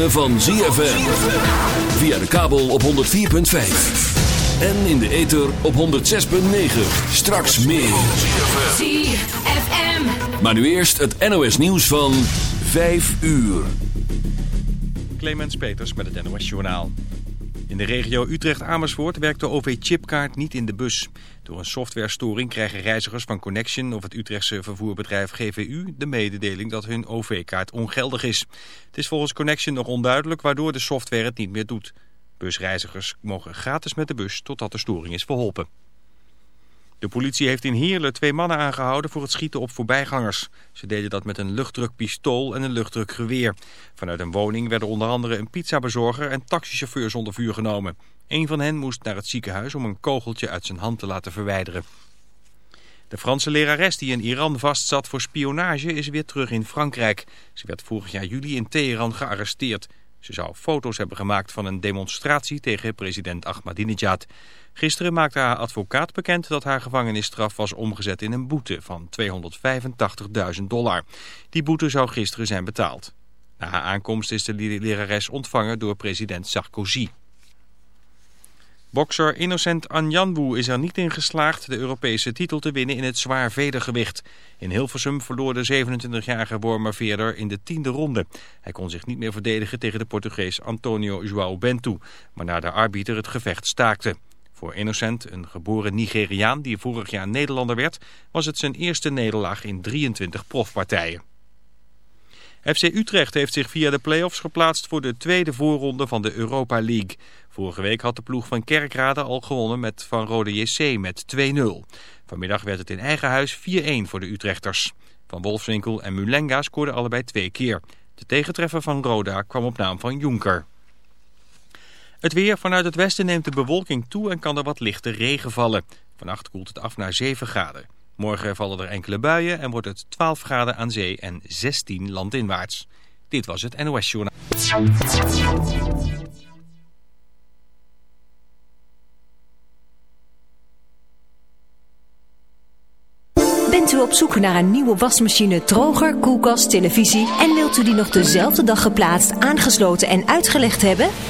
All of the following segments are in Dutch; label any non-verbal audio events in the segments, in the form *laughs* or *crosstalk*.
ritme van ZFM. Via de kabel op 104.5. En in de ether op 106.9. Straks meer. ZFM. Maar nu eerst het NOS nieuws van 5 uur. Clemens Peters met het NOS Journaal. In de regio Utrecht-Amersfoort werkt de OV-chipkaart niet in de bus. Door een softwarestoring krijgen reizigers van Connection of het Utrechtse vervoerbedrijf GVU de mededeling dat hun OV-kaart ongeldig is. Het is volgens Connection nog onduidelijk waardoor de software het niet meer doet. Busreizigers mogen gratis met de bus totdat de storing is verholpen. De politie heeft in Heerlen twee mannen aangehouden voor het schieten op voorbijgangers. Ze deden dat met een luchtdrukpistool en een luchtdrukgeweer. Vanuit een woning werden onder andere een pizzabezorger en taxichauffeurs onder vuur genomen. Een van hen moest naar het ziekenhuis om een kogeltje uit zijn hand te laten verwijderen. De Franse lerares die in Iran vastzat voor spionage is weer terug in Frankrijk. Ze werd vorig jaar juli in Teheran gearresteerd. Ze zou foto's hebben gemaakt van een demonstratie tegen president Ahmadinejad. Gisteren maakte haar advocaat bekend dat haar gevangenisstraf was omgezet in een boete van 285.000 dollar. Die boete zou gisteren zijn betaald. Na haar aankomst is de lerares ontvangen door president Sarkozy. Bokser Innocent Anjanwu is er niet in geslaagd de Europese titel te winnen in het zwaar vedergewicht. In Hilversum verloor de 27-jarige Wormerveerder in de tiende ronde. Hij kon zich niet meer verdedigen tegen de Portugees Antonio João Bento, waarna de arbiter het gevecht staakte. Voor Innocent, een geboren Nigeriaan die vorig jaar Nederlander werd, was het zijn eerste nederlaag in 23 profpartijen. FC Utrecht heeft zich via de play-offs geplaatst voor de tweede voorronde van de Europa League. Vorige week had de ploeg van Kerkrade al gewonnen met van Rode JC met 2-0. Vanmiddag werd het in eigen huis 4-1 voor de Utrechters. Van Wolfswinkel en Mulenga scoorden allebei twee keer. De tegentreffer van Roda kwam op naam van Jonker. Het weer vanuit het westen neemt de bewolking toe en kan er wat lichte regen vallen. Vannacht koelt het af naar 7 graden. Morgen vallen er enkele buien en wordt het 12 graden aan zee en 16 landinwaarts. Dit was het NOS Journaal. Bent u op zoek naar een nieuwe wasmachine, droger, koelkast, televisie... en wilt u die nog dezelfde dag geplaatst, aangesloten en uitgelegd hebben?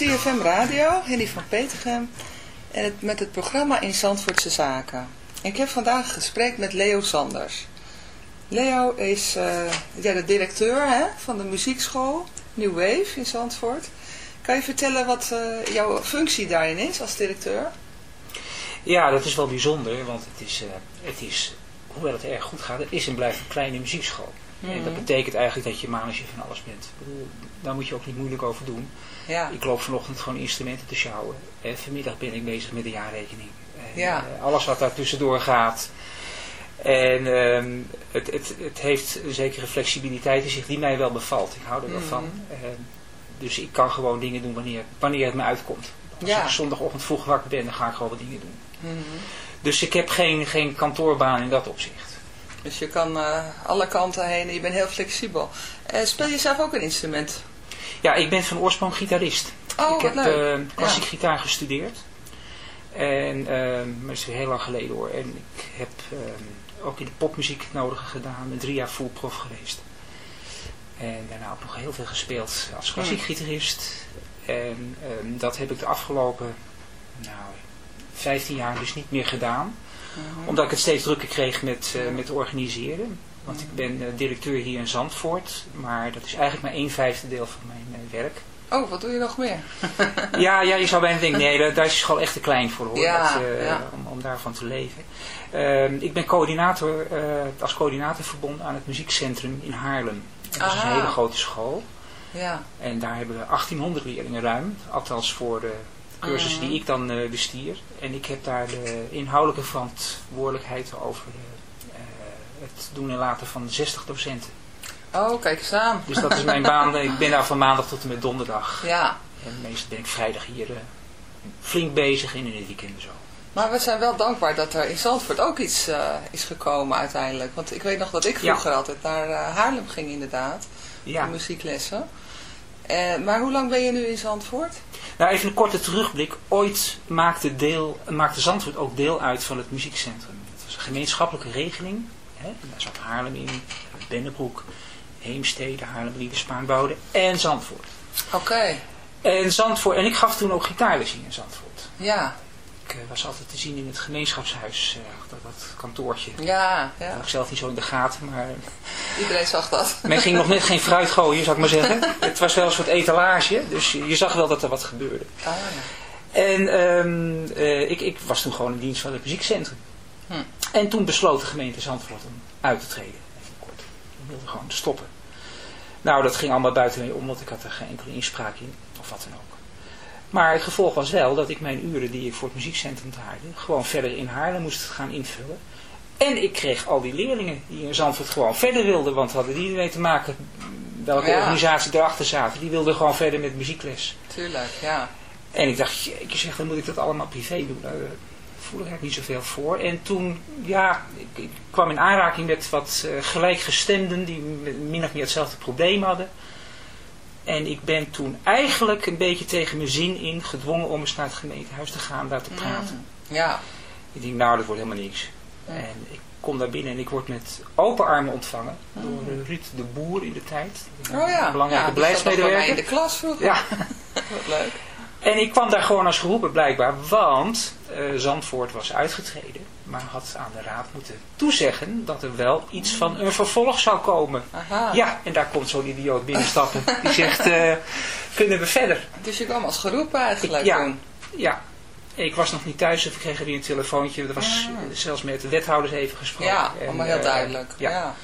CFM Radio, Henny van Petergem en het, met het programma In Zandvoortse Zaken. Ik heb vandaag gesprek met Leo Sanders. Leo is eh, ja, de directeur hè, van de muziekschool New Wave in Zandvoort. Kan je vertellen wat eh, jouw functie daarin is als directeur? Ja, dat is wel bijzonder, want het is, eh, het is, hoewel het erg goed gaat, het is en blijft een kleine muziekschool. En dat betekent eigenlijk dat je manager van alles bent. Daar moet je ook niet moeilijk over doen. Ja, Ik loop vanochtend gewoon instrumenten te sjouwen. En vanmiddag ben ik bezig met de jaarrekening. En, Ja. eh, alles wat daar tussendoor gaat. En ehm, het, het, het heeft een zekere flexibiliteit in zich die mij wel bevalt. Ik hou er wel Mhm. van. Ehm, dus ik kan gewoon dingen doen wanneer, wanneer het me uitkomt. Als Ja. ik zondagochtend vroeg wakker ben, dan ga ik gewoon wat dingen doen. Mhm. Dus ik heb geen, geen kantoorbaan in dat opzicht. Dus je kan eh, alle kanten heen en je bent heel flexibel. Eh, speel je zelf ook een instrument? Ja, ik ben van oorsprong gitarist. Oh, ik heb eh, klassiek gitaar gestudeerd. En, maar dat is heel lang geleden hoor. En ik heb ook in de popmuziek het nodige gedaan. Ben drie jaar full prof geweest. En daarna ook nog heel veel gespeeld als klassiek Hmm. gitarist. En ehm, dat heb ik de afgelopen nou, 15 jaar dus niet meer gedaan. Mhm. Omdat ik het steeds drukker kreeg met, eh, met organiseren. Want ik ben eh, directeur hier in Zandvoort. Maar dat is eigenlijk maar een vijfde deel van mijn eh, werk. Oh, wat doe je nog meer? *laughs* Ja, ja, je zou bijna denken, nee, daar, daar is school echt te klein voor hoor, Ja, dat, ja. om, om daarvan te leven. Ehm, ik ben coördinator, als coördinator verbonden aan het muziekcentrum in Haarlem. Dat is een Aha. hele grote school. Ja, En daar hebben we 1800 leerlingen ruim, althans voor de cursussen Mhm. die ik dan eh, bestier. En ik heb daar de inhoudelijke verantwoordelijkheid over eh, het doen en laten van 60 docenten. oh, kijk eens aan. Dus dat is mijn baan. *laughs* Ik ben daar van maandag tot en met donderdag. Ja, En meestal ben ik vrijdag hier eh, flink bezig in het weekend zo. Maar we zijn wel dankbaar dat er in Zandvoort ook iets is gekomen uiteindelijk. Want ik weet nog dat ik Ja. vroeger altijd naar Haarlem ging inderdaad. Ja. Voor muzieklessen. Eh, maar hoe lang ben je nu in Zandvoort? Nou, even een korte terugblik. Ooit maakte, deel, maakte Zandvoort ook deel uit van het muziekcentrum. Het was een gemeenschappelijke regeling. Hè? Daar zat Haarlem in, Bennebroek, Heemstede, Haarlem, Spaanbouwde en Zandvoort. Oké, En Zandvoort, en ik gaf toen ook gitaarles in Zandvoort. ja. Ik eh, was altijd te zien in het gemeenschapshuis, eh, dat, dat kantoortje. Ja, Dat ja. had ik zelf niet zo in de gaten, maar Iedereen zag dat. men ging nog net geen fruit gooien, zou ik maar zeggen. *laughs* Het was wel een soort etalage, dus je zag wel dat er wat gebeurde. Ah, En ehm, eh, ik, ik was toen gewoon in dienst van het muziekcentrum. Hm. En toen besloot de gemeente Zandvoort om uit te treden. Even kort. Die wilde gewoon stoppen. Nou, dat ging allemaal buiten mij om, want ik had er geen enkele inspraak in. Of wat dan ook. Maar het gevolg was wel dat ik mijn uren die ik voor het muziekcentrum draaide, gewoon verder in Haarlem moest gaan invullen. En ik kreeg al die leerlingen die in Zandvoort gewoon verder wilden, want hadden die ermee te maken welke Ja. organisatie erachter zaten. Die wilden gewoon verder met muziekles. tuurlijk, ja. En ik dacht, jeetje zeg, dan moet ik dat allemaal privé doen. Daar eh, voel ik eigenlijk niet zoveel voor. En toen, ja, ik, ik kwam in aanraking met wat eh, gelijkgestemden die min of meer hetzelfde probleem hadden. En ik ben toen eigenlijk een beetje tegen mijn zin in gedwongen om eens naar het gemeentehuis te gaan, daar te praten. Ja, Ik denk, nou, dat wordt helemaal niks. En ik kom daar binnen en ik word met open armen ontvangen door eh, Ruud de Boer in de tijd. oh ja. Een belangrijke ja, mij in beleidsmedewerker. de klas vroeger. Ja, *laughs* Wat leuk. En ik kwam daar gewoon als geroepen blijkbaar, want eh, Zandvoort was uitgetreden, maar had aan de raad moeten toezeggen dat er wel iets van een vervolg zou komen. Aha. Ja, en daar komt zo'n idioot binnenstappen. Die zegt, eh, kunnen we verder? Dus je kwam als geroepen eigenlijk Ja. toen. Ja, ik was nog niet thuis of ik kreeg weer een telefoontje. Er was Ah. eh, zelfs met de wethouders even gesproken. Ja, En, allemaal heel eh, duidelijk. ja. Ja.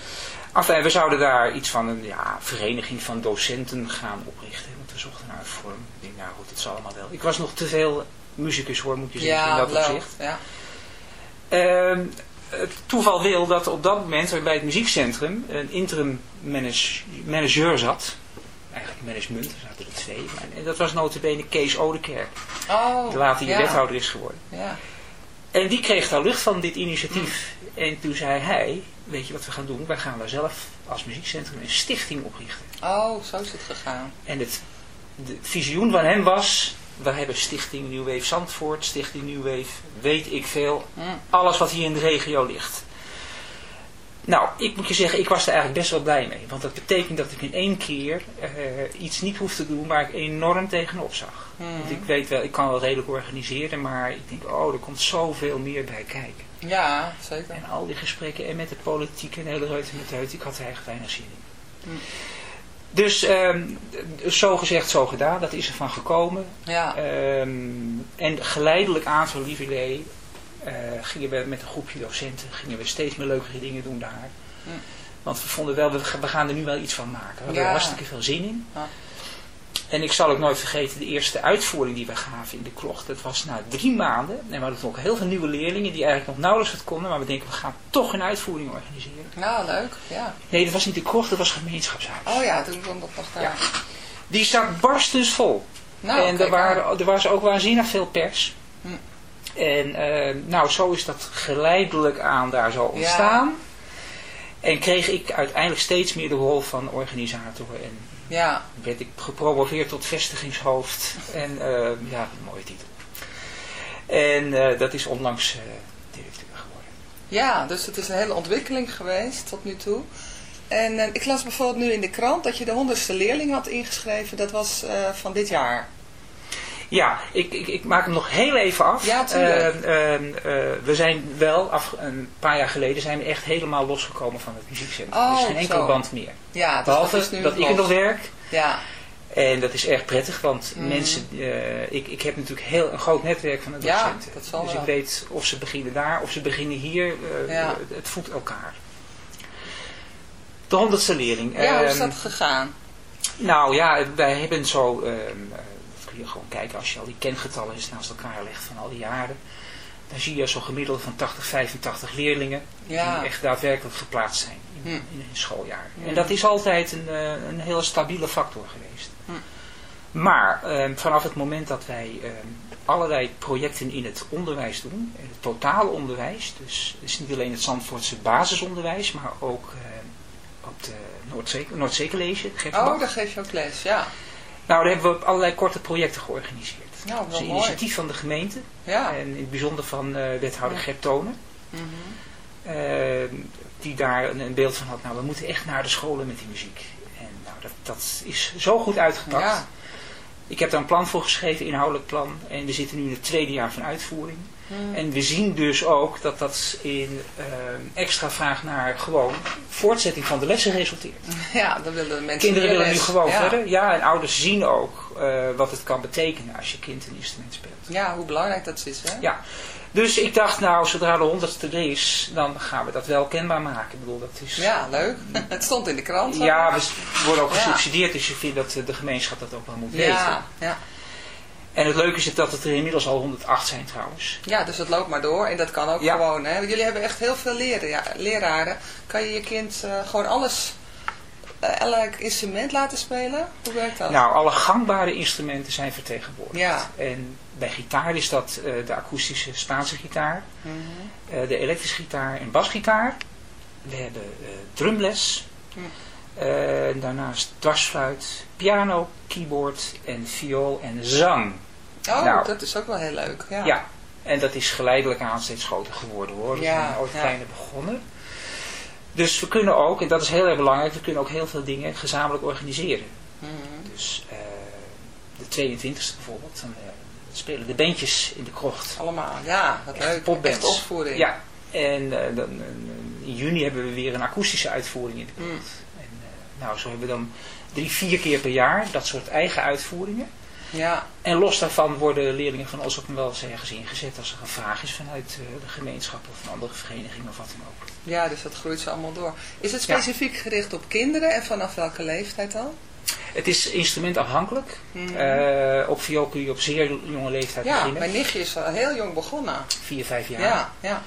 Enfin, we zouden daar iets van een ja, vereniging van docenten gaan oprichten. Want we zochten naar een vorm. Ik denk, nou goed, het zal allemaal wel. Ik was nog te veel muzikus hoor, moet je zeggen, in dat leuk. opzicht. Ja. Ehm, het toeval wil dat op dat moment bij het muziekcentrum een interim manage- manager zat. Eigenlijk management, er zaten er twee. En dat was notabene Kees Odekerk. Oh, Die later ja. wethouder is geworden. Ja. En die kreeg daar lucht van dit initiatief. En toen zei hij, weet je wat we gaan doen? Wij gaan daar zelf als muziekcentrum een stichting oprichten. Oh, zo is het gegaan. En het, de visioen van hem was, we hebben stichting New Wave Zandvoort, stichting New Wave, weet ik veel. Mm. Alles wat hier in de regio ligt. Nou, ik moet je zeggen, ik was er eigenlijk best wel blij mee. Want dat betekent dat ik in één keer eh, iets niet hoef te doen waar ik enorm tegenop zag. Mm. Want ik weet wel, ik kan wel redelijk organiseren, maar ik denk, oh, er komt zoveel meer bij kijken. Ja, zeker. En al die gesprekken en met de politiek en de hele reut en met ik had er eigenlijk weinig zin in. Mm. Dus ehm, zo gezegd, zo gedaan, dat is ervan gekomen. Ja. Ehm, en geleidelijk aan zo'n lieverlee eh gingen we met een groepje docenten gingen we steeds meer leukere dingen doen daar. Hm. Want we vonden wel, we, ga- we gaan er nu wel iets van maken. We hadden Ja. er hartstikke veel zin in. Ja. En ik zal ook nooit vergeten, de eerste uitvoering die we gaven in de krocht, dat was na drie maanden. En we hadden toen ook heel veel nieuwe leerlingen die eigenlijk nog nauwelijks wat konden. Maar we denken, we gaan toch een uitvoering organiseren. Nou, leuk. Ja. Nee, dat was niet de krocht, dat was gemeenschapshuis. Oh ja, toen kwam dat nog daar. Ja. Die zat barstens vol. Nou, en er, waren, er was ook waanzinnig veel pers. Hm. En eh, nou, zo is dat geleidelijk aan daar zo ontstaan. En kreeg ik uiteindelijk steeds meer de rol van organisator. En Ja, werd ik gepromoveerd tot vestigingshoofd. En eh, ja, een mooie titel. En eh, dat is onlangs eh, directeur geworden. ja, dus het is een hele ontwikkeling geweest tot nu toe. En eh, ik las bijvoorbeeld nu in de krant dat je de honderdste leerling had ingeschreven. Dat was van dit jaar. Ja, ik, ik, ik maak hem nog heel even af. Ja, tuurlijk. Eh, eh, we zijn wel, af, een paar jaar geleden, zijn we echt helemaal losgekomen van het muziekcentrum. er is Oh, geen enkele band meer. Ja, dus Behalve dat ik er nog werk. Ja, En dat is erg prettig, want Mhm. mensen, eh, ik, ik heb natuurlijk heel, een groot netwerk van Ja, docenten. dat zal dus ik weet of ze beginnen daar of ze beginnen hier. eh, Ja. Het voedt elkaar. De honderdste leerling. ja hoe is Ehm, dat gegaan? nou ja, wij hebben zo, ehm, kun je gewoon kijken als je al die kengetallen eens naast elkaar legt van al die jaren. Dan zie je zo'n gemiddelde van 80, 85 leerlingen Ja. die echt daadwerkelijk geplaatst zijn in, Hm. in een schooljaar. Ja. En dat is altijd een, eh, een hele stabiele factor geweest. Hm. Maar ehm, vanaf het moment dat wij ehm, allerlei projecten in het onderwijs doen, in het totale onderwijs, dus het is niet alleen het Zandvoortse basisonderwijs, maar ook ehm, op de Noordzee, Noordzee. Oh, daar geef je ook les, ja. Nou, daar hebben we allerlei korte projecten georganiseerd. Nou, Dat is wel een initiatief van de gemeente Ja. en in het bijzonder van eh, wethouder Gert Tonen. Mhm. eh, die daar een, een beeld van had. Nou, we moeten echt naar de scholen met die muziek. En nou, dat, dat is zo goed uitgepakt. Ja. Ik heb daar een plan voor geschreven, inhoudelijk plan. En we zitten nu in het tweede jaar van uitvoering. Mhm. En we zien dus ook dat dat in eh, extra vraag naar gewoon voortzetting van de lessen resulteert. *laughs* Ja, dan willen de mensen Kinderen willen nu gewoon ja. verder. Ja, en ouders zien ook eh, wat het kan betekenen als je kind een instrument speelt. Ja, hoe belangrijk dat is, hè? Ja, dus ik dacht nou, zodra de honderdste er is, dan gaan we dat wel kenbaar maken. Ik bedoel, dat is... Ja, leuk. *laughs* Het stond in de krant. Ja, we worden ook gesubsidieerd, dus ik vind dat de gemeenschap dat ook wel moet weten. ja, ja. En het leuke is dat het er inmiddels al 108 zijn trouwens. ja, dus het loopt maar door. En dat kan ook Ja. gewoon, hè. Jullie hebben echt heel veel leren, ja, leraren. Kan je je kind eh, gewoon alles, eh, elk instrument laten spelen? Hoe werkt dat? Nou, alle gangbare instrumenten zijn vertegenwoordigd. Ja. En bij gitaar is dat eh, de akoestische Spaanse gitaar, Mhm. de elektrische gitaar en basgitaar. We hebben drumles. Eh, daarnaast dwarsfluit, piano, keyboard en viool en zang. Oh, Nou. dat is ook wel heel leuk. Ja. Ja, en dat is geleidelijk aan steeds groter geworden hoor. We Ja, zijn ooit ja. kleiner begonnen. Dus we kunnen ook, en dat is heel erg belangrijk, we kunnen ook heel veel dingen gezamenlijk organiseren. Mhm. Dus eh, de 22e bijvoorbeeld, dan eh, spelen de bandjes in de krocht. Allemaal, ja, wat Echt leuk. popbands. Echt opvoering. Ja, en eh, dan, in juni hebben we weer een akoestische uitvoering in de krocht. Mm. En, nou, zo hebben we dan drie, vier keer per jaar dat soort eigen uitvoeringen. Ja, En los daarvan worden leerlingen van ons ook wel eens ergens ingezet als er een vraag is vanuit eh, de gemeenschap of een andere vereniging of wat dan ook. ja, dus dat groeit zo allemaal door. Is het Ja. specifiek gericht op kinderen en vanaf welke leeftijd dan? Het is instrumentafhankelijk. Mhm. Eh, op viool kun je op zeer jonge leeftijd Ja, beginnen. mijn nichtje is al heel jong begonnen. Vier, vijf jaar. Ja, ja.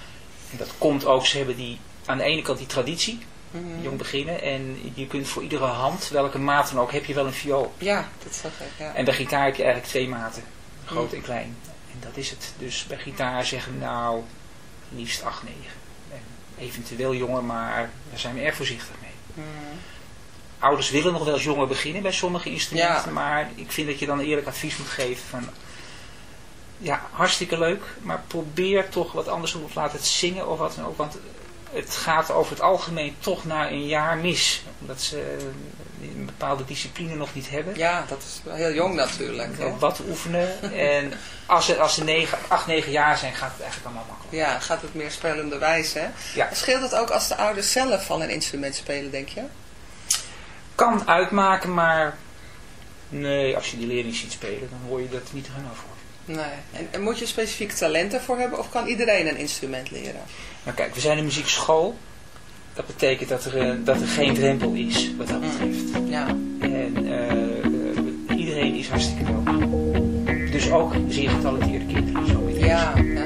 En dat komt ook, ze hebben die, aan de ene kant die traditie, Mhm. jong beginnen. En je kunt voor iedere hand, welke maat dan ook, heb je wel een viool. Ja, dat zag ik, ja. En bij gitaar heb je eigenlijk twee maten. Groot Mm. en klein. En dat is het. Dus bij gitaar zeggen we nou liefst 8, 9. En eventueel jonger, maar daar zijn we erg voorzichtig mee. Mhm. Ouders willen nog wel eens jonger beginnen bij sommige instrumenten. Ja. Maar ik vind dat je dan eerlijk advies moet geven van... Ja, hartstikke leuk. Maar probeer toch wat anders. Of laat het zingen of wat dan ook. Want het gaat over het algemeen toch na een jaar mis. Omdat ze een bepaalde discipline nog niet hebben. Ja, dat is heel jong natuurlijk. Hè? Wat oefenen. *laughs* En als ze, als ze negen, acht, negen jaar zijn, gaat het eigenlijk allemaal makkelijk. Ja, gaat het meer spelende wijze, hè? Ja. Scheelt het ook als de ouders zelf al een instrument spelen, denk je? Kan uitmaken, maar nee, als je die leerling ziet spelen, dan hoor je dat niet er genoeg voor. Nee. En, en moet je specifiek talent ervoor hebben of kan iedereen een instrument leren? Maar kijk, we zijn een muziekschool. Dat betekent dat er, eh, dat er geen drempel is, wat dat betreft. Ja. En eh, eh, iedereen is hartstikke welkom. Dus ook zeer getalenteerde kinderen. Zo. Ja, ja.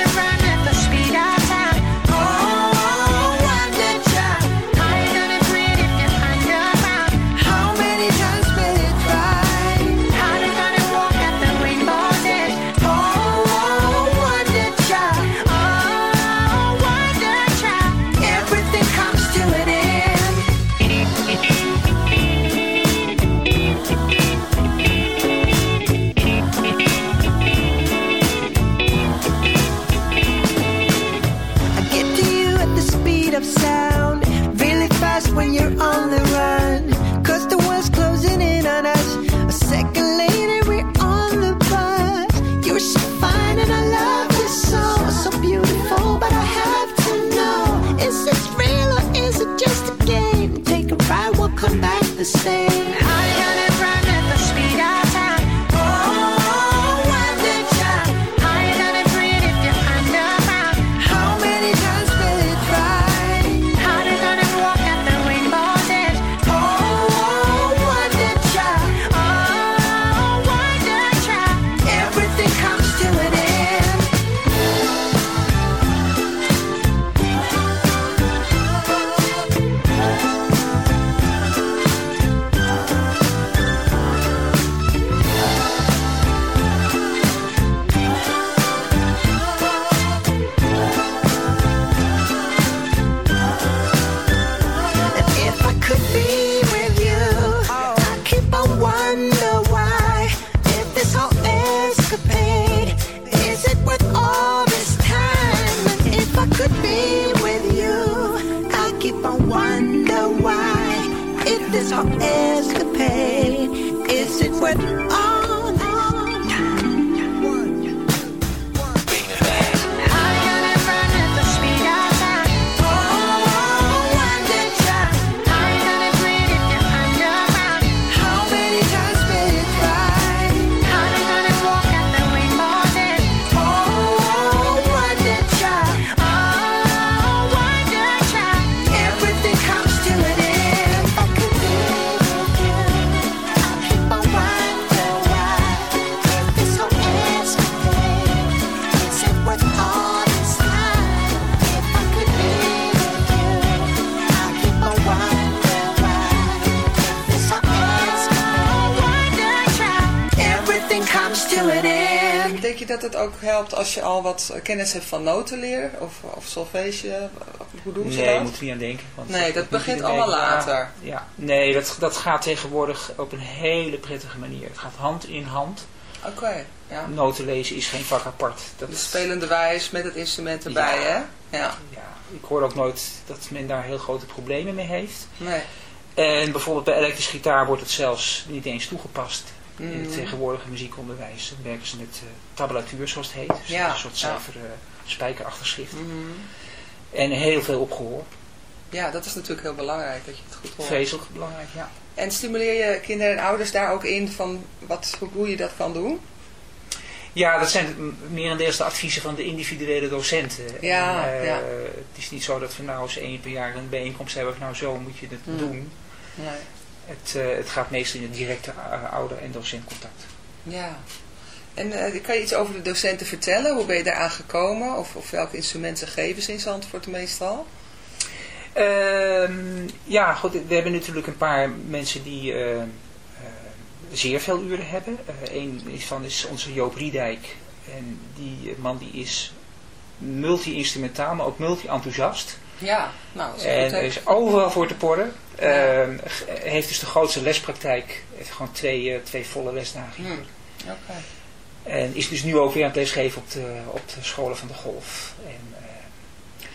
het ook helpt als je al wat kennis hebt van notenleer of, of solfege? Hoe doen ze Nee, dat? je moet er niet aan denken. Want Nee, dat begint allemaal later. Ja, nee, dat, dat gaat tegenwoordig op een hele prettige manier. Het gaat hand in hand. Oké, ja. Noten lezen is geen vak apart. Dat De is, spelende wijs met het instrument erbij, Ja. hè? Ja. ja, ik hoor ook nooit dat men daar heel grote problemen mee heeft. Nee. En bijvoorbeeld bij elektrische gitaar wordt het zelfs niet eens toegepast. In het tegenwoordige muziekonderwijs werken ze met eh, tabulatuur, zoals het heet. Dus Ja, een soort ja. zuiver eh, spijkerachtig schrift. Mhm. En heel veel opgehoord. Ja, dat is natuurlijk heel belangrijk dat je het goed hoort. Vreselijk belangrijk, ja. En stimuleer je kinderen en ouders daar ook in van wat, hoe je dat kan doen? Ja, dat zijn m- merendeels de adviezen van de individuele docenten. Ja, En, eh, ja. Het is niet zo dat we nou eens één per jaar een bijeenkomst hebben van nou zo moet je het Hmm. doen. Nee. Het, eh, het gaat meestal in het directe ouder- en docentcontact. Ja. En eh, kan je iets over de docenten vertellen? Hoe ben je daaraan gekomen? Of, of welke instrumenten geven ze in Zandvoort meestal? Ehm, ja, goed, we hebben natuurlijk een paar mensen die eh, zeer veel uren hebben. Eén van is onze Joop Riedijk. En die man die is multi-instrumentaal, maar ook multi-enthousiast. Ja, nou, dat is En goed, is overal voor te porren. Ehm, heeft dus de grootste lespraktijk. Heeft gewoon twee, eh, twee volle lesdagen. hier. Hmm. En is dus nu ook weer aan het lesgeven op de, op de scholen van de golf. En, eh,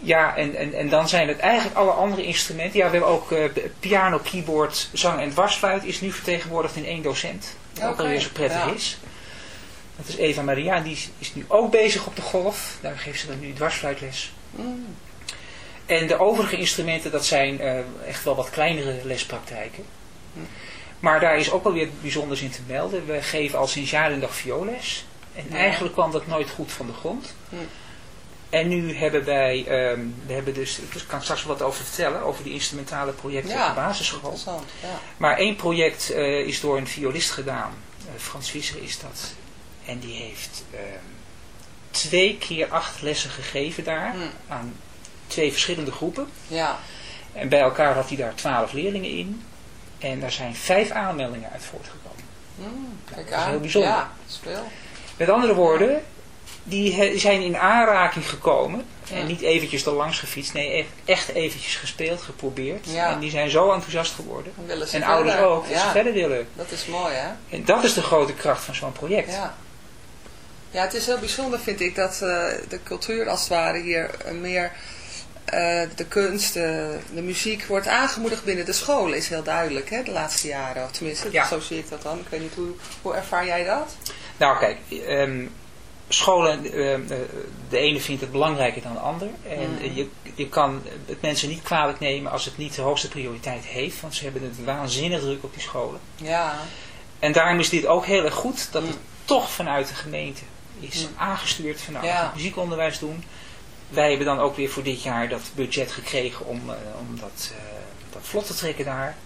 ja, en, en, en dan zijn het eigenlijk alle andere instrumenten. Ja, we hebben ook eh, piano, keyboard, zang en dwarsfluit is nu vertegenwoordigd in één docent. Wat ook Oké, alweer zo prettig ja. is. Dat is Eva Maria, en die is, is nu ook bezig op de golf. Daar geeft ze dan nu dwarsfluitles. Mm. En de overige instrumenten, dat zijn eh, echt wel wat kleinere lespraktijken. Maar daar is ook wel weer bijzonders in te melden. We geven al sinds jaren en dag vioolles. En Ja. eigenlijk kwam dat nooit goed van de grond. Hm. En nu hebben wij, ehm, we hebben dus, ik kan straks wel wat over vertellen, over die instrumentale projecten Ja, op de basisschool. Ja. Maar één project eh, is door een violist gedaan. Eh, Frans Visser is dat. En die heeft ehm, twee keer acht lessen gegeven daar Hm. aan twee verschillende groepen. Ja, En bij elkaar had hij daar twaalf leerlingen in. En daar zijn vijf aanmeldingen uit voortgekomen. Mm, kijk dat is heel bijzonder. Ja, veel. Met andere woorden, die zijn in aanraking gekomen. Ja. En niet eventjes er langs gefietst. Nee, echt, echt eventjes gespeeld, geprobeerd. Ja. En die zijn zo enthousiast geworden. En verder. ouders ook, dat Ja. ze verder willen. Dat is mooi, hè? En dat is de grote kracht van zo'n project. Ja. Ja, het is heel bijzonder, vind ik, dat eh, de cultuur als het ware hier meer de kunst, eh, de muziek wordt aangemoedigd binnen de scholen, is heel duidelijk, hè, de laatste jaren. Tenminste, Ja. zo zie ik dat dan. Ik weet niet, hoe, hoe ervaar jij dat? Nou kijk, ehm, scholen, eh, eh, de ene vindt het belangrijker dan de ander. En Mm. eh, je, je kan het mensen niet kwalijk nemen als het niet de hoogste prioriteit heeft. Want ze hebben het waanzinnig druk op die scholen. Ja, En daarom is dit ook heel erg goed dat het toch vanuit de gemeente is aangestuurd van nou, Ja. muziekonderwijs doen. Wij hebben dan ook weer voor dit jaar dat budget gekregen om, eh, om dat, eh, dat vlot te trekken daar.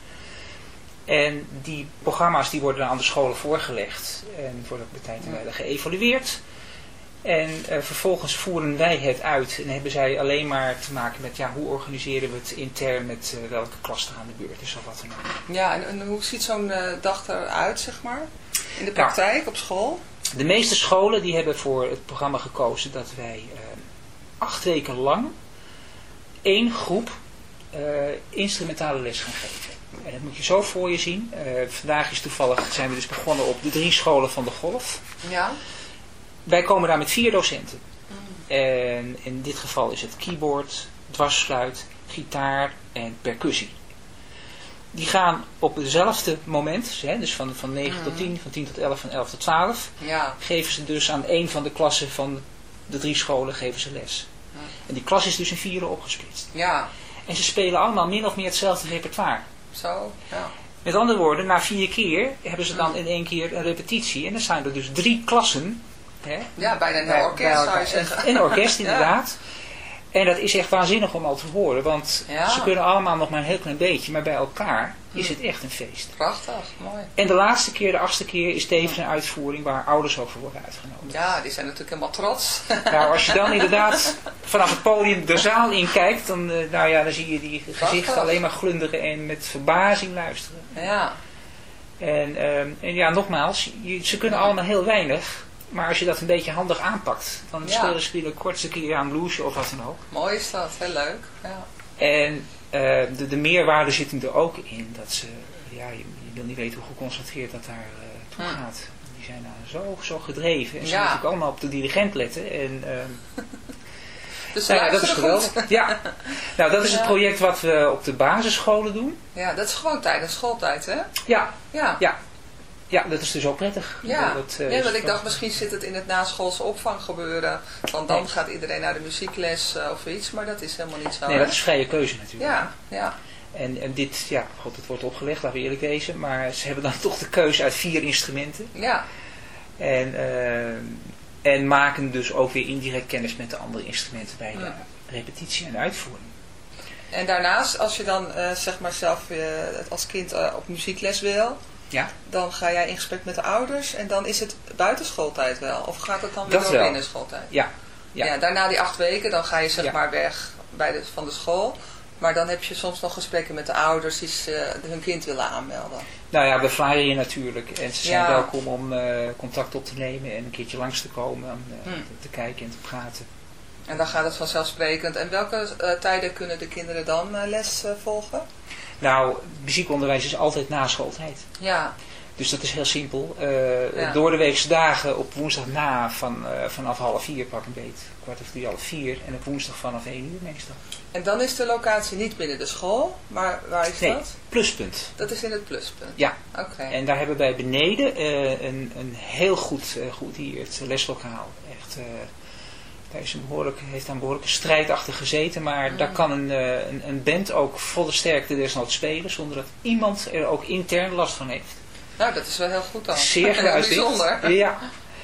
En die programma's die worden dan aan de scholen voorgelegd en worden op de tijd en wijle geëvalueerd. En eh, vervolgens voeren wij het uit en hebben zij alleen maar te maken met ja, hoe organiseren we het intern met welke klas er aan de beurt is of wat dan ook. ja en, en hoe ziet zo'n dag eruit, zeg maar? In de praktijk, op school? De meeste scholen die hebben voor het programma gekozen dat wij acht weken lang één groep eh, instrumentale les gaan geven. En dat moet je zo voor je zien. Eh, vandaag is toevallig, zijn we dus begonnen op de drie scholen van de golf. Ja. Wij komen daar met vier docenten. En in dit geval is het keyboard, dwarsfluit, gitaar en percussie. Die gaan op hetzelfde moment, hè, dus van, van 9 tot 10, van 10 tot 11, van 11 tot 12, Ja. geven ze dus aan één van de klassen van de drie scholen geven ze les. En die klas is dus in vieren opgesplitst. Ja, En ze spelen allemaal min of meer hetzelfde repertoire. zo. Ja. Met andere woorden, na vier keer hebben ze dan in één keer een repetitie. En dan zijn er dus drie klassen. Hè, Ja, bijna een orkest, bij zou je elkaar. zeggen. Een, orkest Ja. En dat is echt waanzinnig om al te horen. Want Ja. ze kunnen allemaal nog maar een heel klein beetje. Maar bij elkaar is het echt een feest. Prachtig, mooi. En de laatste keer, de achtste keer, is tevens een uitvoering waar ouders over worden uitgenodigd. Ja, die zijn natuurlijk helemaal trots. *laughs* Nou, als je dan inderdaad vanaf het podium de zaal in kijkt, dan, eh, nou ja, dan zie je die gezichten alleen maar glunderen en met verbazing luisteren. Ja, En, ehm, en ja, nogmaals, je- ze kunnen allemaal heel weinig, maar als je dat een beetje handig aanpakt, dan Ja. spelen ze een kortste keer aan bluesje of wat dan ook. mooi is dat. Heel leuk. Ja. En eh, de, de meerwaarde zit hem er ook in, dat ze, ja, je, je wil niet weten hoe geconcentreerd dat daar eh toe Hm. gaat. Die zijn daar zo, zo gedreven en ze Ja. moeten natuurlijk allemaal op de dirigent letten en... ehm, *laughs* Dus Nou ja, dat is goed. geweldig. Ja, nou dat is het project wat we op de basisscholen doen. Ja, dat is gewoon tijdens schooltijd, hè? Ja, Ja. ja. Ja, dat is dus ook prettig. Ja, Dat, eh, nee, want ik dacht misschien zit het in het naschoolse opvang gebeuren. Want dan Nee. gaat iedereen naar de muziekles eh, of iets. Maar dat is helemaal niet zo. Nee, hè? dat is vrije keuze natuurlijk. Ja, ja. En, en dit, ja, god, het wordt opgelegd, laten we eerlijk wezen. Maar ze hebben dan *laughs* toch de keuze uit vier instrumenten. Ja, En, eh, en maken dus ook weer indirect kennis met de andere instrumenten bij de Ja. repetitie en uitvoering. en daarnaast, als je dan zeg maar zelf als kind op muziekles wil, Ja, dan ga jij in gesprek met de ouders en dan is het buitenschooltijd wel. Of gaat het dan weer door binnen schooltijd? ja, Ja. ja. daarna die acht weken, dan ga je zeg Ja. maar weg bij de, van de school. Maar dan heb je soms nog gesprekken met de ouders die ze, hun kind willen aanmelden. Nou ja, we je natuurlijk. En ze zijn Ja. welkom om eh, contact op te nemen en een keertje langs te komen. Om eh, Hm. te kijken en te praten. En dan gaat het vanzelfsprekend. En welke eh, tijden kunnen de kinderen dan eh, les eh, volgen? Nou, muziekonderwijs is altijd na schooltijd. Ja, Dus dat is heel simpel. Ja. Door de weekse dagen op woensdag na van, eh, vanaf half vier pak een beet. Kwart of drie, half vier. En op woensdag vanaf één uur meestal. en dan is de locatie niet binnen de school, maar waar is Nee, dat? pluspunt. Dat is in het pluspunt. Ja. Oké. En daar hebben wij beneden eh, een, een heel goed uh, geoutilleerd leslokaal. Echt, daar is een behoorlijk, heeft daar een behoorlijke strijd achter gezeten. Maar Mm. daar kan een, eh, een, een band ook volle sterkte desnoods spelen. Zonder dat iemand er ook intern last van heeft. Nou, dat is wel heel goed dan. Zeer *laughs* geluiddicht. bijzonder. Ja.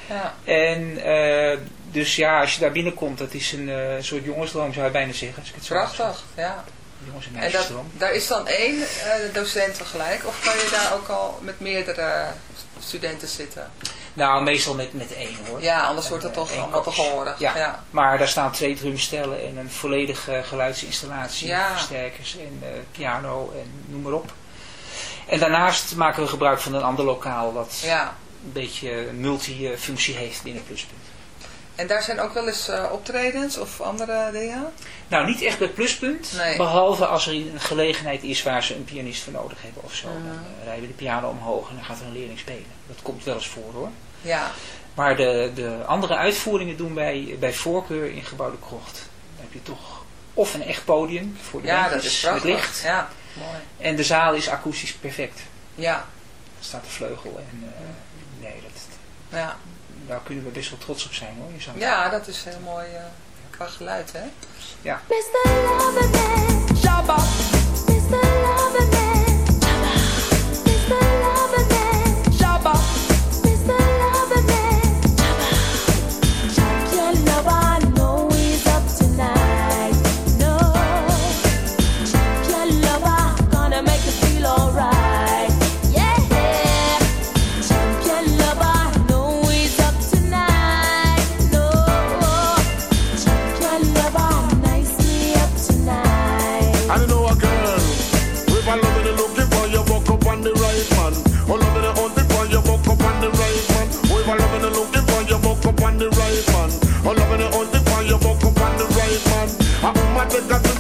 Ja. En eh, dus ja, als je daar binnenkomt, dat is een eh, soort jongensdroom zou je bijna zeggen. Als ik het zo Prachtig, ja. Jongens- en En dat, daar is dan één docent tegelijk? Of kan je daar ook al met meerdere studenten zitten? Nou, meestal met, met één hoor. Ja, anders wordt het toch eh, één allemaal te coach. horen. Ja. ja. Maar daar staan twee drumstellen en een volledige geluidsinstallatie, Ja. versterkers en eh, piano en noem maar op. En daarnaast maken we gebruik van een ander lokaal wat Ja. een beetje multifunctie heeft binnen Pluspunt. En daar zijn ook wel eens eh, optredens of andere dingen? Nou, niet echt bij Pluspunt, Nee. behalve als er een gelegenheid is waar ze een pianist voor nodig hebben of zo. Mhm. Dan rijden we de piano omhoog en dan gaat er een leerling spelen. Dat komt wel eens voor hoor. Ja. Maar de, de andere uitvoeringen doen wij bij voorkeur in gebouwde krocht. Dan heb je toch of een echt podium voor de ja, dat is prachtig. Ja, mooi. En de zaal is akoestisch perfect. Ja. Er staat de vleugel en eh, hm. nee, dat, ja. daar kunnen we best wel trots op zijn hoor. Je ja, dat is heel mooi uh, qua geluid hè. Ja. Mr. Loverman. Shabba. Mr. bad because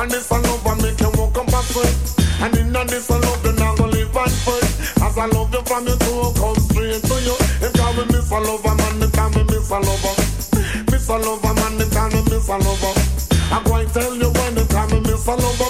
Man, this I love and make you walk up and foot. And in that this I love, you not gonna live and foot. As I love you from your toe, come straight to you. If you me miss a lover, man, if you me miss a lover. Miss a lover, man, if you me miss a lover. I'm going to tell you when if you me miss a lover.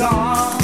当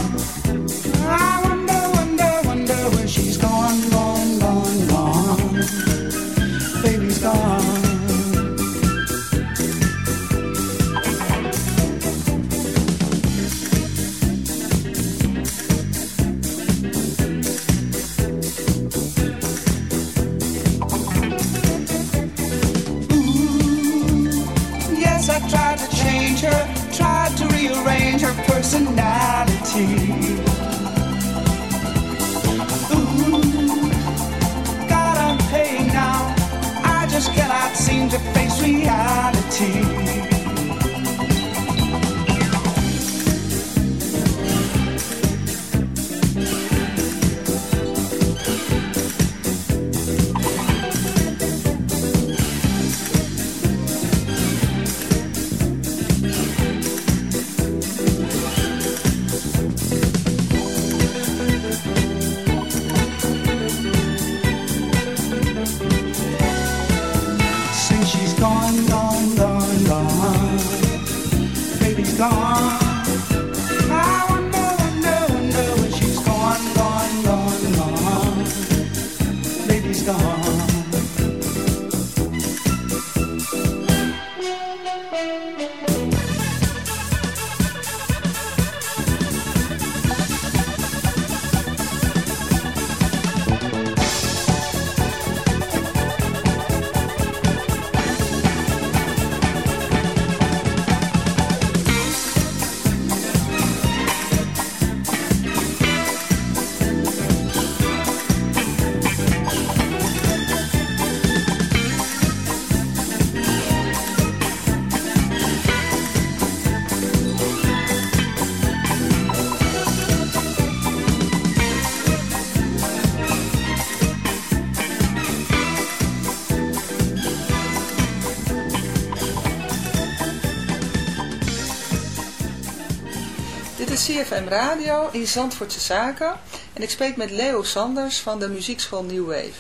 CFM Radio in Zandvoortse Zaken en ik spreek met Leo Sanders van de muziekschool New Wave.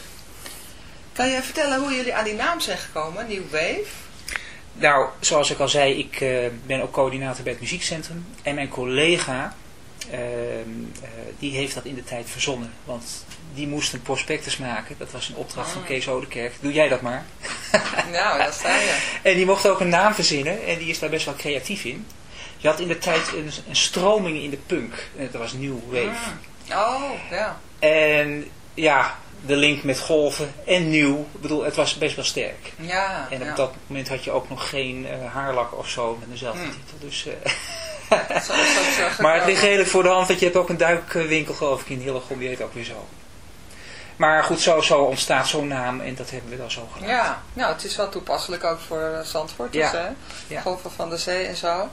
Kan je vertellen hoe jullie aan die naam zijn gekomen, New Wave? Nou, zoals ik al zei, ik eh, ben ook coördinator bij het muziekcentrum. En mijn collega, ehm, eh, die heeft dat in de tijd verzonnen. Want die moest een prospectus maken. Dat was een opdracht van Kees Odekerk. Doe jij dat maar. Nou, dat sta je. *laughs* En die mocht ook een naam verzinnen. En die is daar best wel creatief in. Je had in de tijd een, een stroming in de punk. En dat was New Wave. Oh, ja. En ja, de link met golven en nieuw. Ik bedoel, het was best wel sterk. Ja, En op ja. dat moment had je ook nog geen eh, haarlak of zo met dezelfde Hmm. titel. Dus, eh, *laughs* Zo zo maar het ligt redelijk voor de hand, want je hebt ook een duikwinkel geloof ik in Hillegom, die heet ook weer zo. Maar goed, zo, zo ontstaat zo'n naam en dat hebben we dan zo gedaan. Ja, nou, het is wel toepasselijk ook voor eh, Zandvoort, dus, Ja. hè? Ja. Golven van de Zee en zo.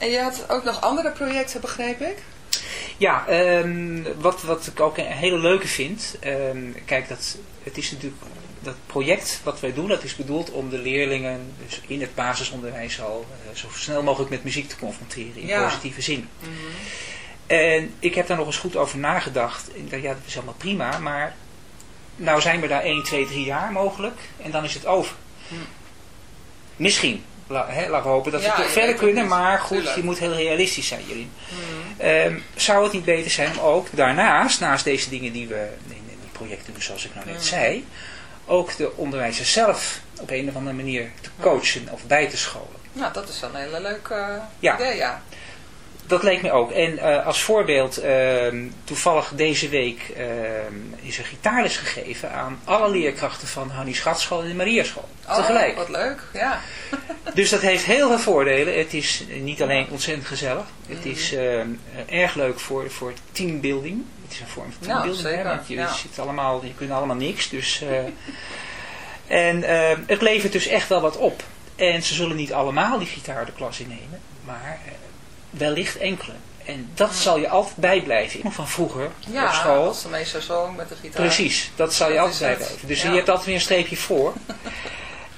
En je had ook nog andere projecten, begreep ik? Ja, ehm, wat, wat ik ook een hele leuke vind, ehm, kijk, dat, het is natuurlijk, dat project wat wij doen, dat is bedoeld om de leerlingen dus in het basisonderwijs al eh, zo snel mogelijk met muziek te confronteren, in Ja. positieve zin. En ik heb daar nog eens goed over nagedacht. Ik dacht, ja, dat is allemaal prima, maar nou zijn we daar 1, 2, 3 jaar mogelijk en dan is het over. Misschien. La, hè, laten we hopen dat. Ja, we toch verder kunnen, maar goed, Tuurlijk. Je moet heel realistisch zijn hierin. Ehm, zou het niet beter zijn om ook daarnaast, naast deze dingen die we in, die projecten doen zoals ik nou net Mhm. zei, ook de onderwijzers zelf op een of andere manier te coachen of bij te scholen. Nou, dat is wel een hele leuk eh, Ja. idee, ja. Dat leek me ook. En eh, als voorbeeld, ehm, toevallig deze week ehm, is er gitaarles gegeven aan alle leerkrachten van Hannie Schatschool en de Mariaschool. Tegelijk. Oh, wat leuk, ja. *laughs* Dus dat heeft heel veel voordelen. Het is niet alleen ontzettend gezellig. Het is ehm, erg leuk voor, voor teambuilding. Het is een vorm van Nou, teambuilding. hè, zeker, want je, ja. zit allemaal, je kunt allemaal niks. Dus, eh, *laughs* en het levert dus echt wel wat op. En ze zullen niet allemaal die gitaar de klas innemen. Maar eh, wellicht enkele. En dat zal je altijd bijblijven. Van vroeger op Ja, school. als de meester zong met de gitaar. Precies, dat zal je Dat altijd bijblijven. Dus Ja. je hebt altijd weer een streepje voor.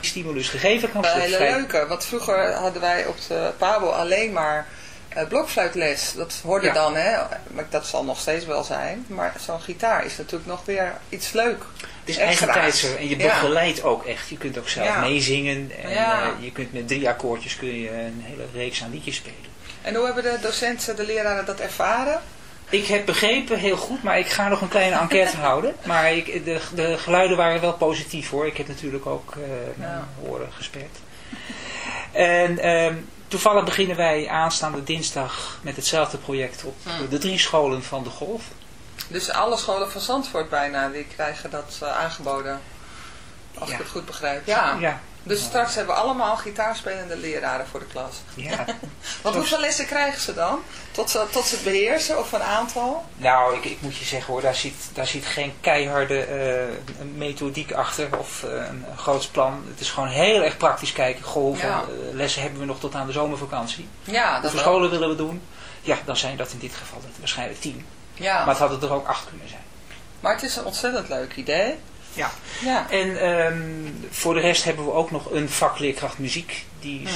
Die stimulus gegeven kan Een ze hele leuke, want vroeger hadden wij op de Pabo alleen maar eh, blokfluitles. Dat hoorde Ja. dan, hè. Maar dat zal nog steeds wel zijn. Maar zo'n gitaar is natuurlijk nog weer iets leuk. Het is Extra's. eigen tijdser en je Ja. begeleidt ook echt. Je kunt ook zelf Ja. meezingen en Ja. eh, je kunt met drie akkoordjes kun je een hele reeks aan liedjes spelen. En hoe hebben de docenten, de leraren dat ervaren? Ik heb begrepen, heel goed, maar ik ga nog een kleine enquête *laughs* houden. Maar ik, de, de geluiden waren wel positief hoor. Ik heb natuurlijk ook eh, mijn Ja. oren gesperd. En ehm, toevallig beginnen wij aanstaande dinsdag met hetzelfde project op Hmm. de drie scholen van de Golf. Dus alle scholen van Zandvoort bijna, die krijgen dat eh, aangeboden. Als Ja. ik het goed begrijp. Ja. Ja. Dus straks hebben we allemaal gitaarspelende leraren voor de klas. Ja. *laughs* Want hoeveel lessen krijgen ze dan? Tot ze, tot ze het beheersen of een aantal? Nou, ik, ik moet je zeggen hoor, daar zit, daar zit geen keiharde eh, methodiek achter of eh, een, groots plan. Het is gewoon heel erg praktisch kijken. Goh, hoeveel Ja. eh, lessen hebben we nog tot aan de zomervakantie? Ja, dat hoeveel scholen willen we doen? Ja, dan zijn dat in dit geval waarschijnlijk tien. Ja. Maar het hadden er ook acht kunnen zijn. Maar het is een ontzettend leuk idee. Ja. Ja. En ehm, voor de rest hebben we ook nog een vakleerkracht muziek die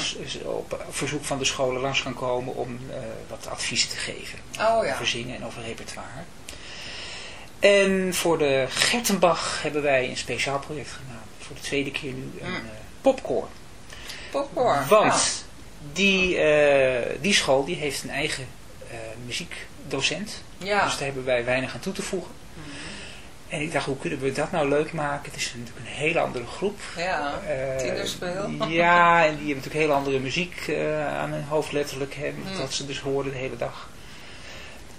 op verzoek van de scholen langs kan komen om eh, wat adviezen te geven. Oh ja. Over zingen en over repertoire. En voor de Gertenbach hebben wij een speciaal project gedaan. Voor de tweede keer nu een Mm. eh, popcore. Popcorn. Want die, eh, die school die heeft een eigen muziekdocent. Ja. Dus daar hebben wij weinig aan toe te voegen. En ik dacht, hoe kunnen we dat nou leuk maken? Het is natuurlijk een hele andere groep. Ja, Eh, tienerspeel. Ja, *laughs* en die hebben natuurlijk heel andere muziek eh, aan hun hoofd letterlijk. Hè, Mm. Dat ze dus hoorden de hele dag.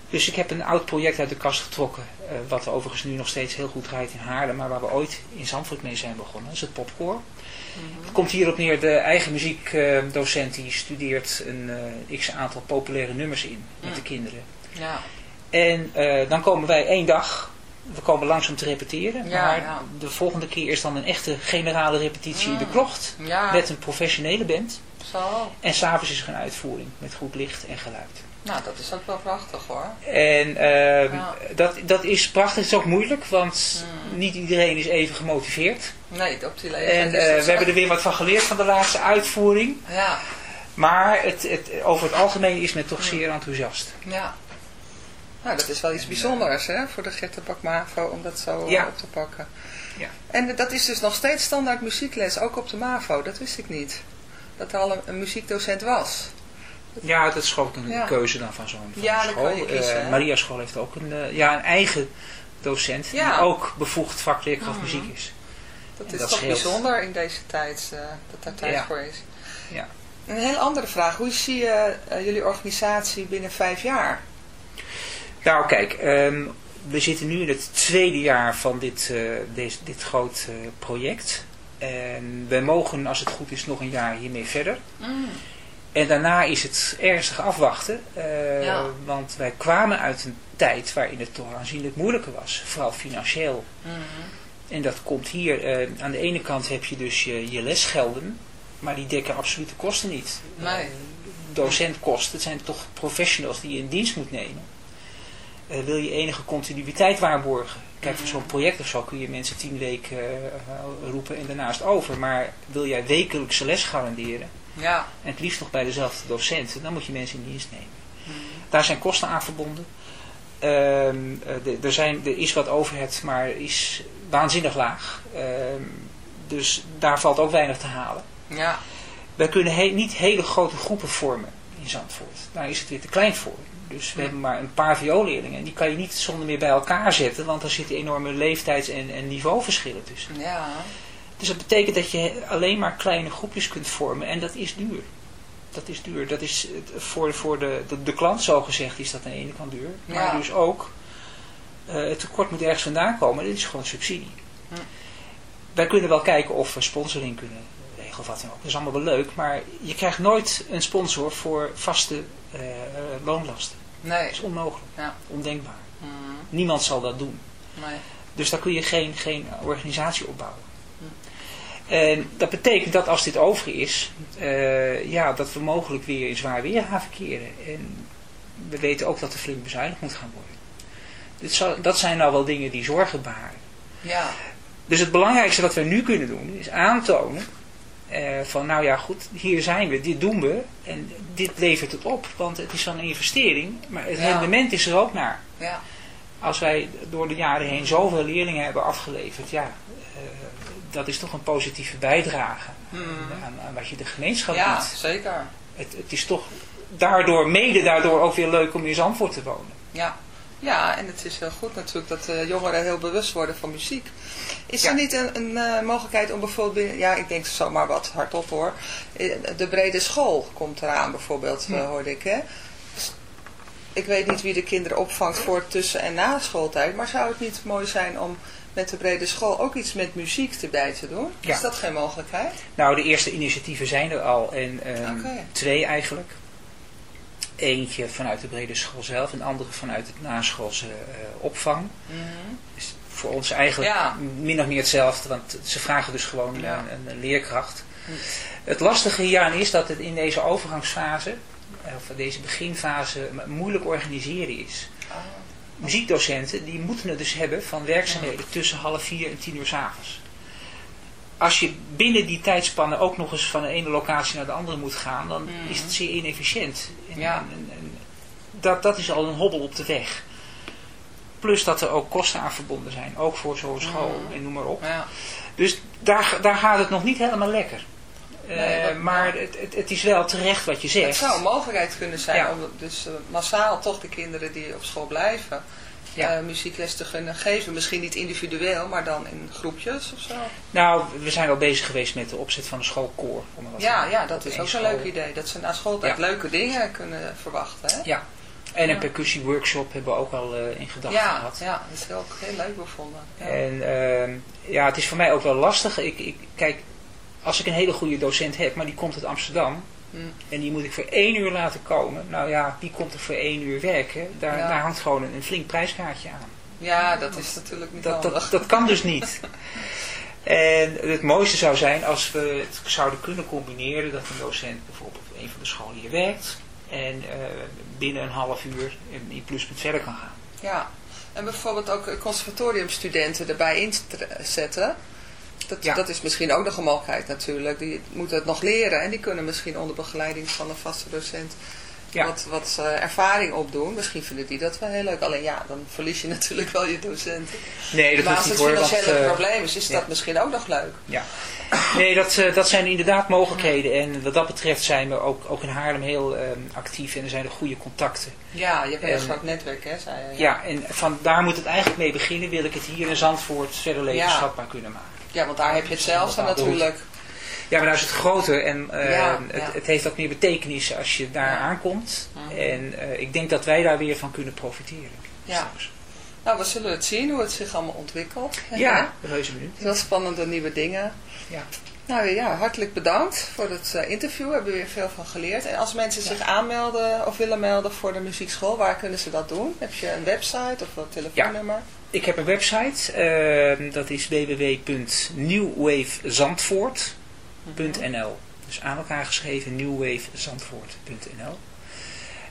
Dus ik heb een oud project uit de kast getrokken. eh, wat overigens nu nog steeds heel goed draait in Haarlem. Maar waar we ooit in Zandvoort mee zijn begonnen. Dat is het popcore. Mhm. Het komt hierop neer, de eigen muziekdocent die studeert een x aantal populaire nummers in met Mm. de kinderen. Ja. En dan komen wij één dag, we komen langs om te repeteren. Ja, maar ja. de volgende keer is dan een echte generale repetitie in de Mm. klocht. Ja. Met een professionele band. Zo. En s'avonds is er een uitvoering met goed licht en geluid. Nou, dat is ook wel prachtig hoor. En ehm, dat, dat is prachtig. Het is ook moeilijk, want Mm. niet iedereen is even gemotiveerd. Nee, op die leeftijd En eh, we zo. hebben er weer wat van geleerd van de laatste uitvoering. Ja. Maar het, het, over het algemeen is men toch zeer enthousiast. Ja. Nou, dat is wel iets bijzonders hè, voor de Gertenbak MAVO om dat zo eh, Ja. op te pakken. Ja. En dat is dus nog steeds standaard muziekles, ook op de MAVO. Dat wist ik niet. Dat er al een, een muziekdocent was. Ja, dat is gewoon een Ja. keuze dan van zo'n Ja, school. kiezen, Eh, hè? Maria School heeft ook een, eh, ja, een eigen docent Ja. die ook bevoegd vakleerkracht Mhm. muziek is. Dat En is dat toch scheelt. bijzonder in deze tijd, eh, dat daar tijd voor is. Ja. Een heel andere vraag. Hoe zie je eh, jullie organisatie binnen vijf jaar? Nou, kijk, ehm, we zitten nu in het tweede jaar van dit, eh, deze, dit groot eh, project. En wij mogen, als het goed is, nog een jaar hiermee verder. En daarna is het ernstig afwachten. eh, Ja. Want wij kwamen uit een tijd waarin het toch aanzienlijk moeilijker was. Vooral financieel. En dat komt hier. aan de ene kant heb je dus je, je lesgelden. Maar die dekken absolute kosten niet. Nee. Docentkosten. Het zijn toch professionals die je in dienst moet nemen. Eh, wil je enige continuïteit waarborgen? Kijk, voor zo'n project of zo kun je mensen tien weken eh, roepen en daarnaast over. Maar wil jij wekelijkse les garanderen, Ja. en het liefst nog bij dezelfde docenten, dan moet je mensen in dienst nemen. Daar zijn kosten aan verbonden. Ehm, eh, de- er, zijn, er is wat overhead, maar is waanzinnig laag. Ehm, dus daar valt ook weinig te halen. Ja. Wij kunnen he- niet hele grote groepen vormen in Zandvoort. Daar is het weer te klein voor. Dus we hebben maar een paar vioolleerlingen. En die kan je niet zonder meer bij elkaar zetten. Want daar zitten enorme leeftijds- en, en niveauverschillen tussen. Ja. Dus dat betekent dat je alleen maar kleine groepjes kunt vormen. En dat is duur. Dat is duur. Dat is voor, voor de, de, de klant zo gezegd is dat aan de ene kant duur. Maar Ja. dus ook eh, het tekort moet ergens vandaan komen. Dit is gewoon subsidie. Hm. Wij kunnen wel kijken of we sponsoring kunnen regelen of wat dan ook. Dat is allemaal wel leuk. Maar je krijgt nooit een sponsor voor vaste eh, eh, loonlasten. Nee. Dat is onmogelijk. Ja. Ondenkbaar. Mhm. Niemand zal dat doen. Nee. Dus daar kun je geen, geen organisatie opbouwen. En dat betekent dat als dit over is, eh, ja, dat we mogelijk weer in zwaar weer gaan verkeren. En we weten ook dat er flink bezuinigd moet gaan worden. Dit zal, dat zijn nou wel dingen die zorgen baren. Ja. Dus het belangrijkste wat we nu kunnen doen, is aantonen eh, van nou ja goed, hier zijn we, dit doen we en dit levert het op. Want het is wel een investering, maar het Ja. rendement is er ook naar. Ja. Als wij door de jaren heen zoveel leerlingen hebben afgeleverd, ja, eh, dat is toch een positieve bijdrage aan, aan wat je de gemeenschap Ja, biedt. zeker. Het, het is toch daardoor, mede daardoor ook weer leuk om in Zandvoort te wonen. Ja. Ja, en het is heel goed natuurlijk dat de jongeren heel bewust worden van muziek. Is Ja. er niet een, een eh, mogelijkheid om bijvoorbeeld, ja ik denk zomaar wat hardop hoor, Eh, de brede school komt eraan bijvoorbeeld, eh, hoorde ik hè. Ik weet niet wie de kinderen opvangt voor tussen- en na schooltijd, maar zou het niet mooi zijn om met de brede school ook iets met muziek erbij te doen? Ja. Is dat geen mogelijkheid? Nou, de eerste initiatieven zijn er al en Oké. twee eigenlijk. Eentje vanuit de brede school zelf en andere vanuit het naschoolse eh, opvang. is voor ons eigenlijk Ja. min of meer hetzelfde, want ze vragen dus gewoon Ja. een, een leerkracht. Het lastige hieraan is dat het in deze overgangsfase, eh, of deze beginfase, moeilijk organiseren is. Muziekdocenten die moeten het dus hebben van werkzaamheden tussen half vier en tien uur 's avonds. Als je binnen die tijdspannen ook nog eens van de ene locatie naar de andere moet gaan, dan is het zeer inefficiënt. Ja. en- en dat, dat is al een hobbel op de weg. Plus dat er ook kosten aan verbonden zijn, ook voor zo'n school en noem maar op. Ja. Dus daar, daar gaat het nog niet helemaal lekker. Eh, Nee, maar het, het, het is wel terecht wat je zegt. Het zou een mogelijkheid kunnen zijn om dus eh, massaal toch de kinderen die op school blijven Ja. eh, muziekles te kunnen geven. Misschien niet individueel, maar dan in groepjes of zo. Nou, we zijn al bezig geweest met de opzet van een schoolkoor. Ja, ja, dat is ook zo'n school. leuk idee. Dat ze na schooltijd Ja. leuke dingen kunnen verwachten. Hè? Ja. En een Ja. percussieworkshop hebben we ook al eh, in gedachten ja, gehad. ja, dat is ook heel leuk bevonden. Ja. En ehm, ja, het is voor mij ook wel lastig. Ik, ik, kijk, als ik een hele goede docent heb, maar die komt uit Amsterdam. Hm. En die moet ik voor één uur laten komen. Nou ja, die komt er voor één uur werken. Daar, Ja. daar hangt gewoon een, een flink prijskaartje aan. ja, dat is natuurlijk niet Dat, dat, dat kan dus niet. *laughs* En het mooiste zou zijn als we het zouden kunnen combineren dat een docent bijvoorbeeld op een van de scholen hier werkt en eh, binnen een half uur in in pluspunt verder kan gaan. Ja, en bijvoorbeeld ook conservatoriumstudenten erbij inzetten. Dat, Ja. dat is misschien ook nog een mogelijkheid natuurlijk. Die moeten het nog leren en die kunnen misschien onder begeleiding van een vaste docent Ja. wat, wat eh, ervaring opdoen. Misschien vinden die dat wel heel leuk. Alleen ja, dan verlies je *laughs* natuurlijk wel je docenten. Nee, dat maar als niet het financiële eh, probleem is, is ja. dat misschien ook nog leuk. Ja. Nee, dat, eh, dat zijn inderdaad mogelijkheden. En wat dat betreft zijn we ook, ook in Haarlem heel ehm, actief en er zijn er goede contacten. Ja, je hebt een heel groot netwerk, hè, zei. Ja, en van daar moet het eigenlijk mee beginnen. Wil ik het hier in Zandvoort verder levensvatbaar kunnen maken. Ja, want daar heb je hetzelfde natuurlijk. Ja, maar daar is het groter en eh, Ja, het, ja. het heeft wat meer betekenis als je daar aankomt. En eh, ik denk dat wij daar weer van kunnen profiteren. Ja. Nou, we zullen het zien hoe het zich allemaal ontwikkelt. Ja, reuze benieuwd. Heel spannende nieuwe dingen. Ja. Nou ja, hartelijk bedankt voor het eh, interview. We hebben weer veel van geleerd. En als mensen zich aanmelden of willen melden voor de muziekschool, waar kunnen ze dat doen? Heb je een website of een telefoonnummer? Ik heb een website, eh, dat is www.newwavezandvoort.nl Dus aan elkaar geschreven, newwavezandvoort.nl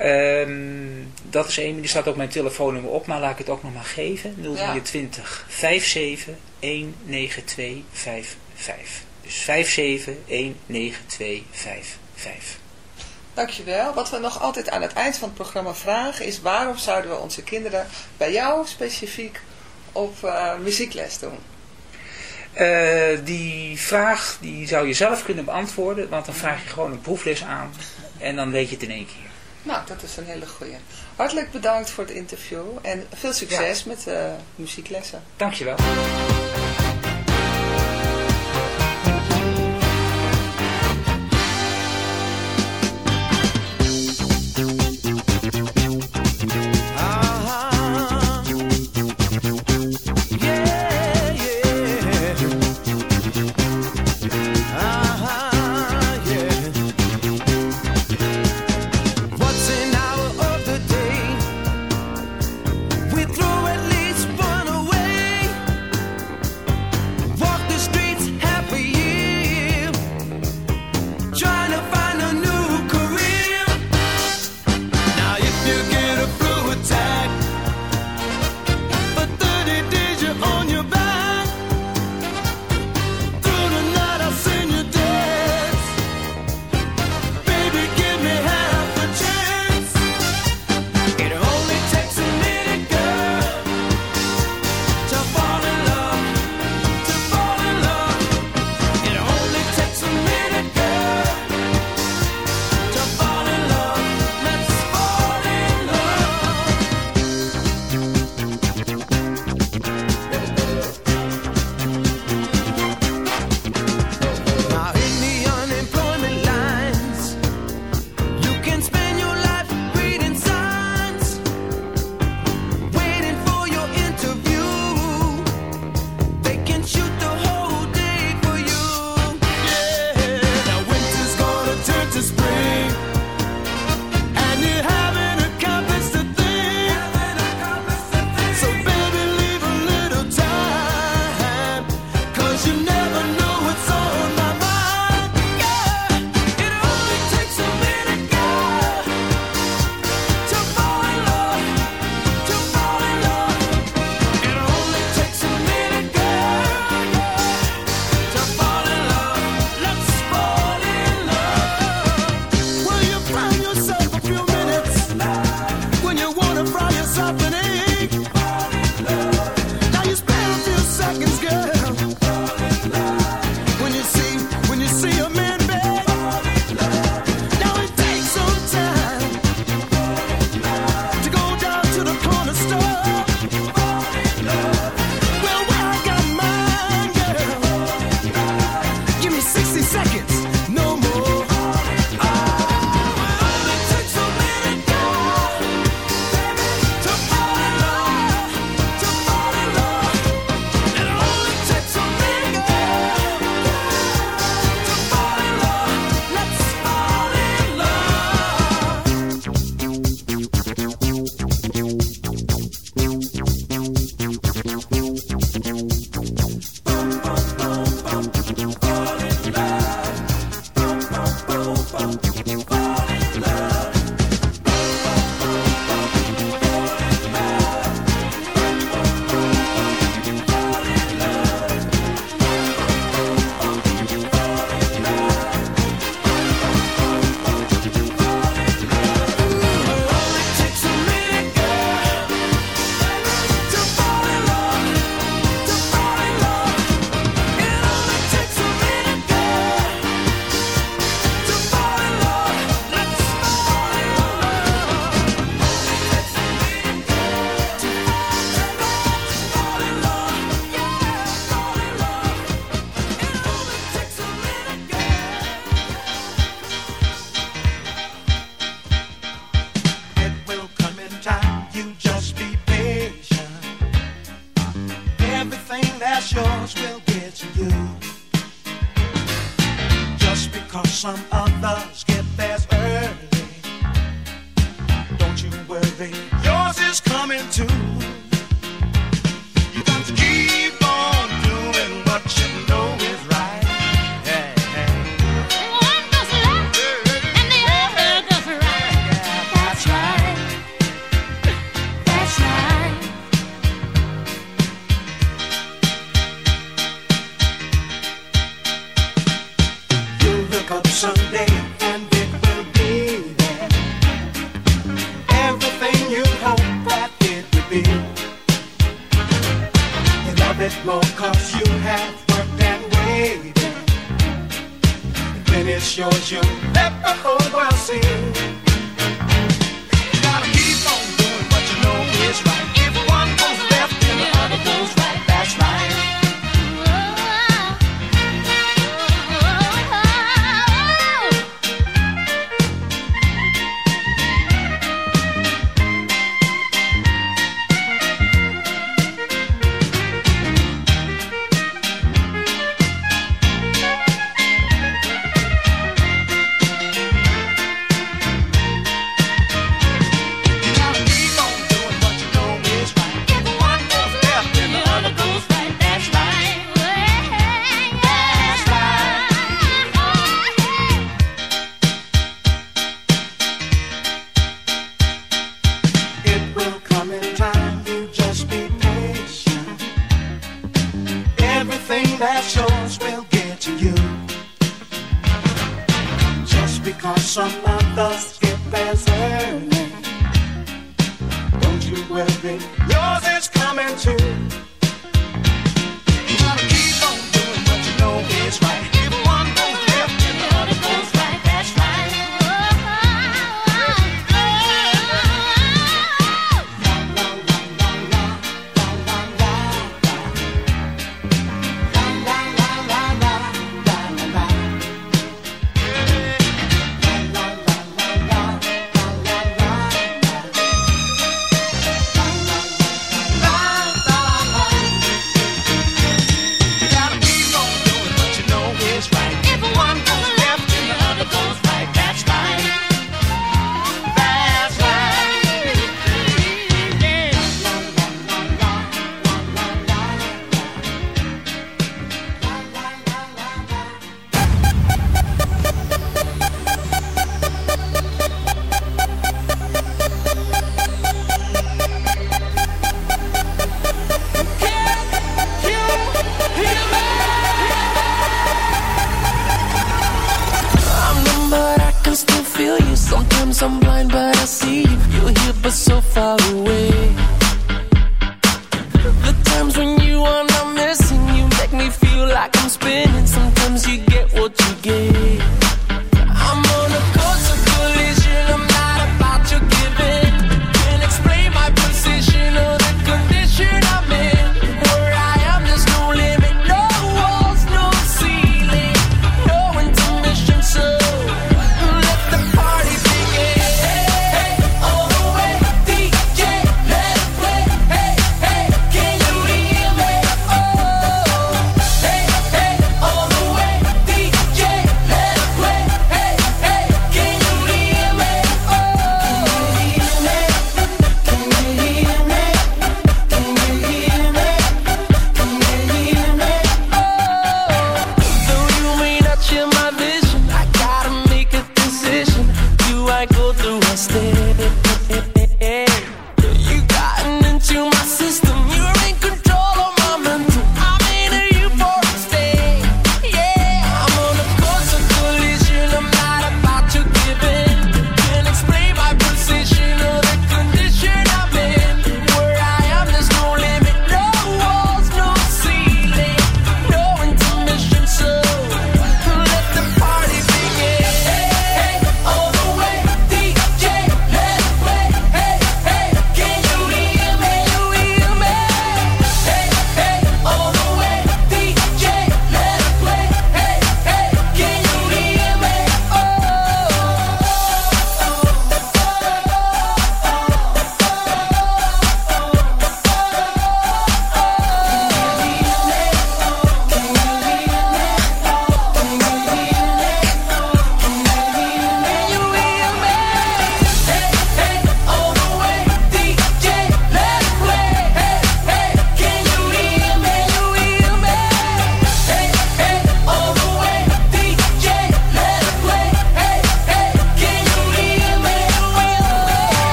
Ehm, dat is één, die staat ook mijn telefoonnummer op, maar laat ik het ook nog maar geven. 023 57 19255. Dus 57 19255. Dankjewel. Wat we nog altijd aan het eind van het programma vragen is waarom zouden we onze kinderen bij jou specifiek op eh, muziekles doen? Eh, die vraag die zou je zelf kunnen beantwoorden, want dan vraag je gewoon een proefles aan en dan weet je het in één keer. Nou, dat is een hele goeie. Hartelijk bedankt voor het interview en veel succes met de muzieklessen. Dankjewel. more cause you have worked that way. Then it's yours, you'll let the whole world see.